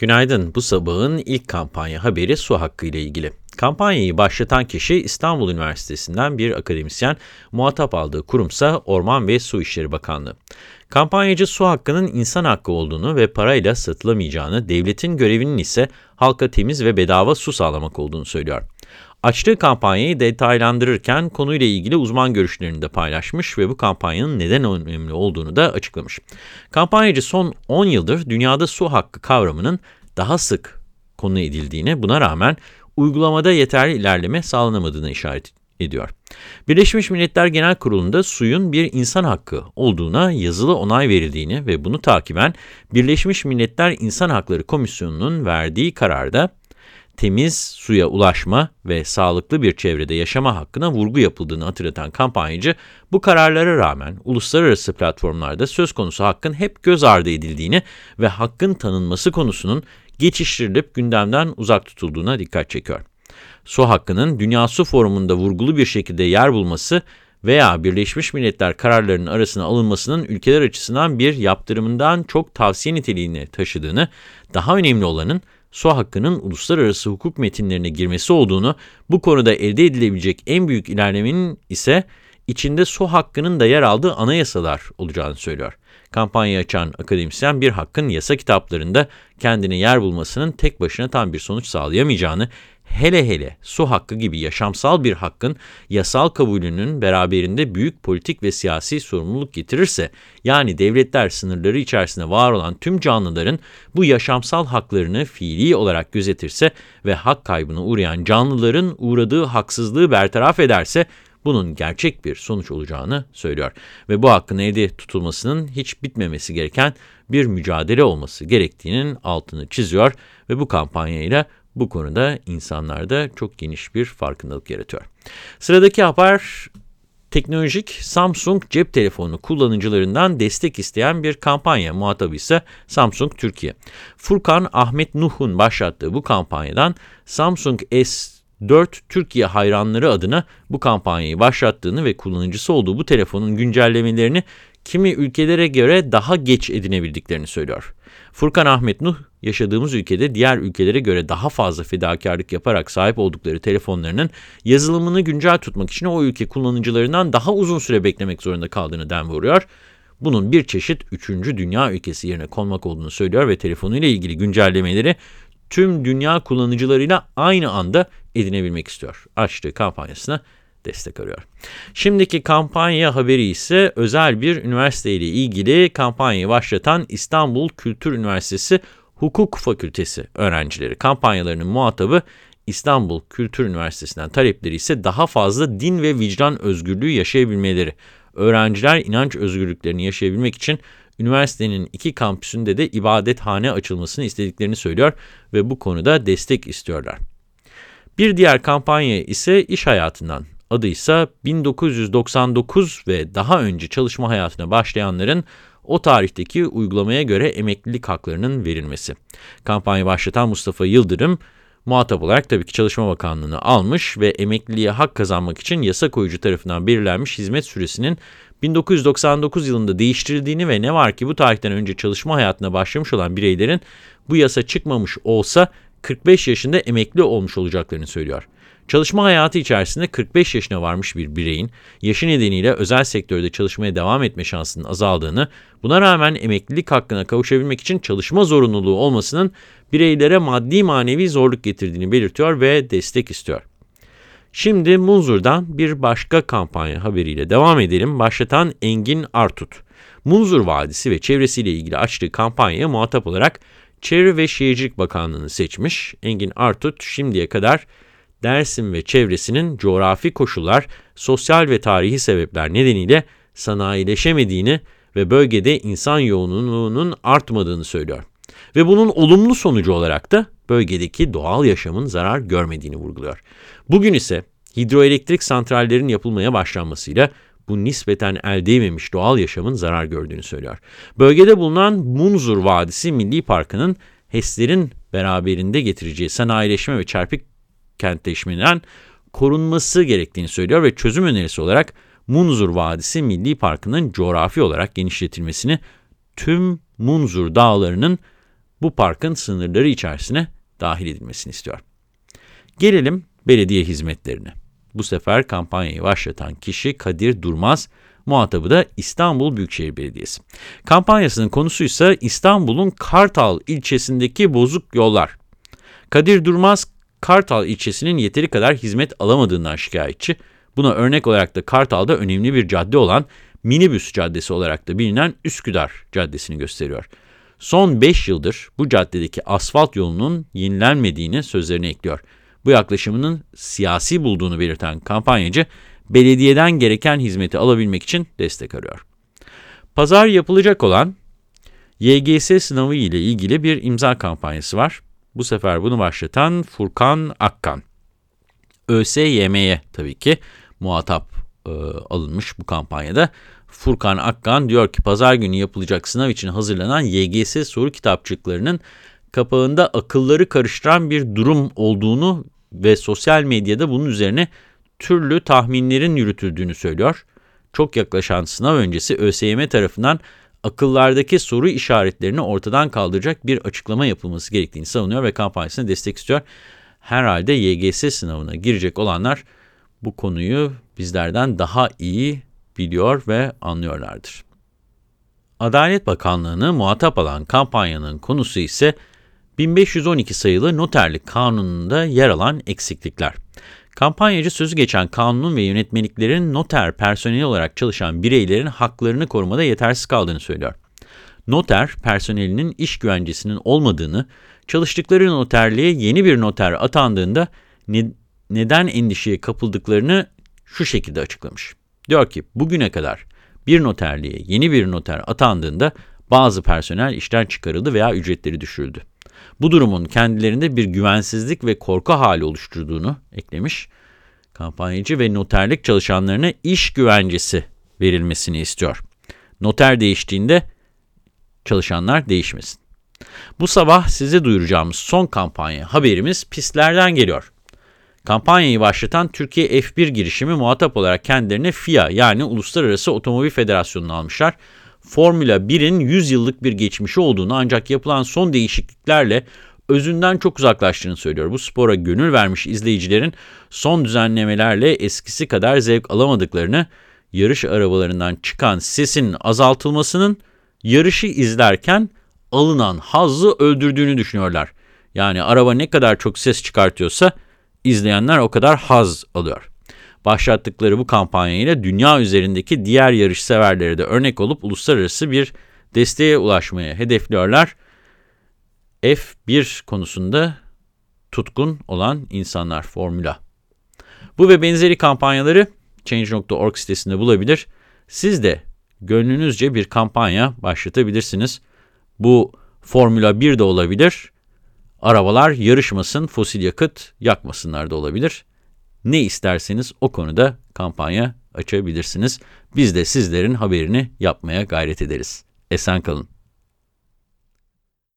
Günaydın. Bu sabahın ilk kampanya haberi su hakkı ile ilgili. Kampanyayı başlatan kişi İstanbul Üniversitesi'nden bir akademisyen, muhatap aldığı kurumsa Orman ve Su İşleri Bakanlığı. Kampanyacı su hakkının insan hakkı olduğunu ve parayla satılamayacağını, devletin görevinin ise halka temiz ve bedava su sağlamak olduğunu söylüyor. Açtığı kampanyayı detaylandırırken konuyla ilgili uzman görüşlerini de paylaşmış ve bu kampanyanın neden önemli olduğunu da açıklamış. Kampanyacı son 10 yıldır dünyada su hakkı kavramının daha sık konu edildiğini, buna rağmen uygulamada yeterli ilerleme sağlanamadığını işaret ediyor. Birleşmiş Milletler Genel Kurulu'nda suyun bir insan hakkı olduğuna yazılı onay verildiğini ve bunu takiben Birleşmiş Milletler İnsan Hakları Komisyonu'nun verdiği kararda temiz suya ulaşma ve sağlıklı bir çevrede yaşama hakkına vurgu yapıldığını hatırlatan kampanyacı, bu kararlara rağmen uluslararası platformlarda söz konusu hakkın hep göz ardı edildiğini ve hakkın tanınması konusunun geçiştirilip gündemden uzak tutulduğuna dikkat çekiyor. Su hakkının Dünya Su Forumu'nda vurgulu bir şekilde yer bulması veya Birleşmiş Milletler kararlarının arasına alınmasının ülkeler açısından bir yaptırımından çok tavsiye niteliğini taşıdığını, daha önemli olanın su hakkının uluslararası hukuk metinlerine girmesi olduğunu, bu konuda elde edilebilecek en büyük ilerlemenin ise içinde su hakkının da yer aldığı anayasalar olacağını söylüyor. Kampanya açan akademisyen bir hakkın yasa kitaplarında kendine yer bulmasının tek başına tam bir sonuç sağlayamayacağını, hele hele su hakkı gibi yaşamsal bir hakkın yasal kabulünün beraberinde büyük politik ve siyasi sorumluluk getirirse, yani devletler sınırları içerisinde var olan tüm canlıların bu yaşamsal haklarını fiili olarak gözetirse ve hak kaybına uğrayan canlıların uğradığı haksızlığı bertaraf ederse, bunun gerçek bir sonuç olacağını söylüyor. Ve bu hakkın elde tutulmasının hiç bitmemesi gereken bir mücadele olması gerektiğinin altını çiziyor ve bu kampanyayla bu konuda insanlarda çok geniş bir farkındalık yaratıyor. Sıradaki haber teknolojik Samsung cep telefonu kullanıcılarından destek isteyen bir kampanya muhatabı ise Samsung Türkiye. Furkan Ahmet Nuh'un başlattığı bu kampanyadan Samsung S4 Türkiye hayranları adına bu kampanyayı başlattığını ve kullanıcısı olduğu bu telefonun güncellemelerini kimi ülkelere göre daha geç edinebildiklerini söylüyor. Furkan Ahmet Nuh, yaşadığımız ülkede diğer ülkelere göre daha fazla fedakarlık yaparak sahip oldukları telefonlarının yazılımını güncel tutmak için o ülke kullanıcılarından daha uzun süre beklemek zorunda kaldığını den vuruyor. Bunun bir çeşit 3. dünya ülkesi yerine konmak olduğunu söylüyor ve telefonuyla ilgili güncellemeleri tüm dünya kullanıcılarıyla aynı anda edinebilmek istiyor. Açtığı kampanyasına destek arıyor. Şimdiki kampanya haberi ise özel bir üniversite ile ilgili kampanyayı başlatan İstanbul Kültür Üniversitesi Hukuk Fakültesi öğrencileri. Kampanyalarının muhatabı İstanbul Kültür Üniversitesi'nden talepleri ise daha fazla din ve vicdan özgürlüğü yaşayabilmeleri. Öğrenciler inanç özgürlüklerini yaşayabilmek için üniversitenin iki kampüsünde de ibadethane açılmasını istediklerini söylüyor ve bu konuda destek istiyorlar. Bir diğer kampanya ise iş hayatından adı ise 1999 ve daha önce çalışma hayatına başlayanların o tarihteki uygulamaya göre emeklilik haklarının verilmesi. Kampanya başlatan Mustafa Yıldırım, muhatap olarak tabii ki Çalışma Bakanlığı'nı almış ve emekliliğe hak kazanmak için yasa koyucu tarafından belirlenmiş hizmet süresinin 1999 yılında değiştirildiğini ve ne var ki bu tarihten önce çalışma hayatına başlamış olan bireylerin bu yasa çıkmamış olsa 45 yaşında emekli olmuş olacaklarını söylüyor. Çalışma hayatı içerisinde 45 yaşına varmış bir bireyin yaşı nedeniyle özel sektörde çalışmaya devam etme şansının azaldığını, buna rağmen emeklilik hakkına kavuşabilmek için çalışma zorunluluğu olmasının bireylere maddi manevi zorluk getirdiğini belirtiyor ve destek istiyor. Şimdi Munzur'dan bir başka kampanya haberiyle devam edelim. Başlatan Engin Artut. Munzur Vadisi ve çevresiyle ilgili açtığı kampanyaya muhatap olarak Çevre ve Şehircilik Bakanlığı'nı seçmiş. Engin Artut şimdiye kadar Dersim ve çevresinin coğrafi koşullar, sosyal ve tarihi sebepler nedeniyle sanayileşemediğini ve bölgede insan yoğunluğunun artmadığını söylüyor. Ve bunun olumlu sonucu olarak da bölgedeki doğal yaşamın zarar görmediğini vurguluyor. Bugün ise hidroelektrik santrallerin yapılmaya başlanmasıyla bu nispeten el değmemiş doğal yaşamın zarar gördüğünü söylüyor. Bölgede bulunan Munzur Vadisi Milli Parkı'nın HES'lerin beraberinde getireceği sanayileşme ve çarpık kentleşmeden korunması gerektiğini söylüyor ve çözüm önerisi olarak Munzur Vadisi Milli Parkı'nın coğrafi olarak genişletilmesini tüm Munzur dağlarının bu parkın sınırları içerisine dahil edilmesini istiyor. Gelelim belediye hizmetlerine. Bu sefer kampanyayı başlatan kişi Kadir Durmaz, muhatabı da İstanbul Büyükşehir Belediyesi. Kampanyasının konusu ise İstanbul'un Kartal ilçesindeki bozuk yollar. Kadir Durmaz, Kartal ilçesinin yeteri kadar hizmet alamadığından şikayetçi. Buna örnek olarak da Kartal'da önemli bir cadde olan Minibüs Caddesi olarak da bilinen Üsküdar Caddesi'ni gösteriyor. Son 5 yıldır bu caddedeki asfalt yolunun yenilenmediğini sözlerine ekliyor. Bu yaklaşımının siyasi bulduğunu belirten kampanyacı, belediyeden gereken hizmeti alabilmek için destek arıyor. Pazar yapılacak olan YGS sınavı ile ilgili bir imza kampanyası var. Bu sefer bunu başlatan Furkan Akkan. ÖSYM'ye tabii ki muhatap e, alınmış bu kampanyada. Furkan Akkan diyor ki pazar günü yapılacak sınav için hazırlanan YGS soru kitapçıklarının kapağında akılları karıştıran bir durum olduğunu ve sosyal medyada bunun üzerine türlü tahminlerin yürütüldüğünü söylüyor. Çok yaklaşan sınav öncesi ÖSYM tarafından akıllardaki soru işaretlerini ortadan kaldıracak bir açıklama yapılması gerektiğini savunuyor ve kampanyasına destek istiyor. Herhalde YGS sınavına girecek olanlar bu konuyu bizlerden daha iyi biliyor ve anlıyorlardır. Adalet Bakanlığı'nı muhatap alan kampanyanın konusu ise 1512 sayılı noterlik kanununda yer alan eksiklikler. Kampanyacı sözü geçen kanunun ve yönetmeliklerin noter personeli olarak çalışan bireylerin haklarını korumada yetersiz kaldığını söylüyor. Noter personelinin iş güvencesinin olmadığını, çalıştıkları noterliğe yeni bir noter atandığında ne, neden endişeye kapıldıklarını şu şekilde açıklamış. Diyor ki bugüne kadar bir noterliğe yeni bir noter atandığında bazı personel işten çıkarıldı veya ücretleri düşürüldü. Bu durumun kendilerinde bir güvensizlik ve korku hali oluşturduğunu eklemiş. Kampanyacı ve noterlik çalışanlarına iş güvencesi verilmesini istiyor. Noter değiştiğinde çalışanlar değişmesin. Bu sabah size duyuracağımız son kampanya haberimiz pistlerden geliyor. Kampanyayı başlatan Türkiye F1 girişimi muhatap olarak kendilerine FIA yani Uluslararası Otomobil Federasyonu'nu almışlar. Formula 1'in 100 yıllık bir geçmişi olduğunu ancak yapılan son değişikliklerle özünden çok uzaklaştığını söylüyor. Bu spora gönül vermiş izleyicilerin son düzenlemelerle eskisi kadar zevk alamadıklarını, yarış arabalarından çıkan sesin azaltılmasının yarışı izlerken alınan hazzı öldürdüğünü düşünüyorlar. Yani araba ne kadar çok ses çıkartıyorsa izleyenler o kadar haz alıyor. Başlattıkları bu kampanyayla dünya üzerindeki diğer yarış severlere de örnek olup uluslararası bir desteğe ulaşmaya hedefliyorlar. F1 konusunda tutkun olan insanlar formüla. Bu ve benzeri kampanyaları Change.org sitesinde bulabilir. Siz de gönlünüzce bir kampanya başlatabilirsiniz. Bu Formula 1 de olabilir. Arabalar yarışmasın, fosil yakıt yakmasınlar da olabilir. Ne isterseniz o konuda kampanya açabilirsiniz. Biz de sizlerin haberini yapmaya gayret ederiz. Esen kalın.